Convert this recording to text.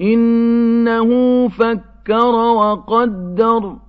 إِنَّهُ فَكَّرَ وَقَدَّرَ.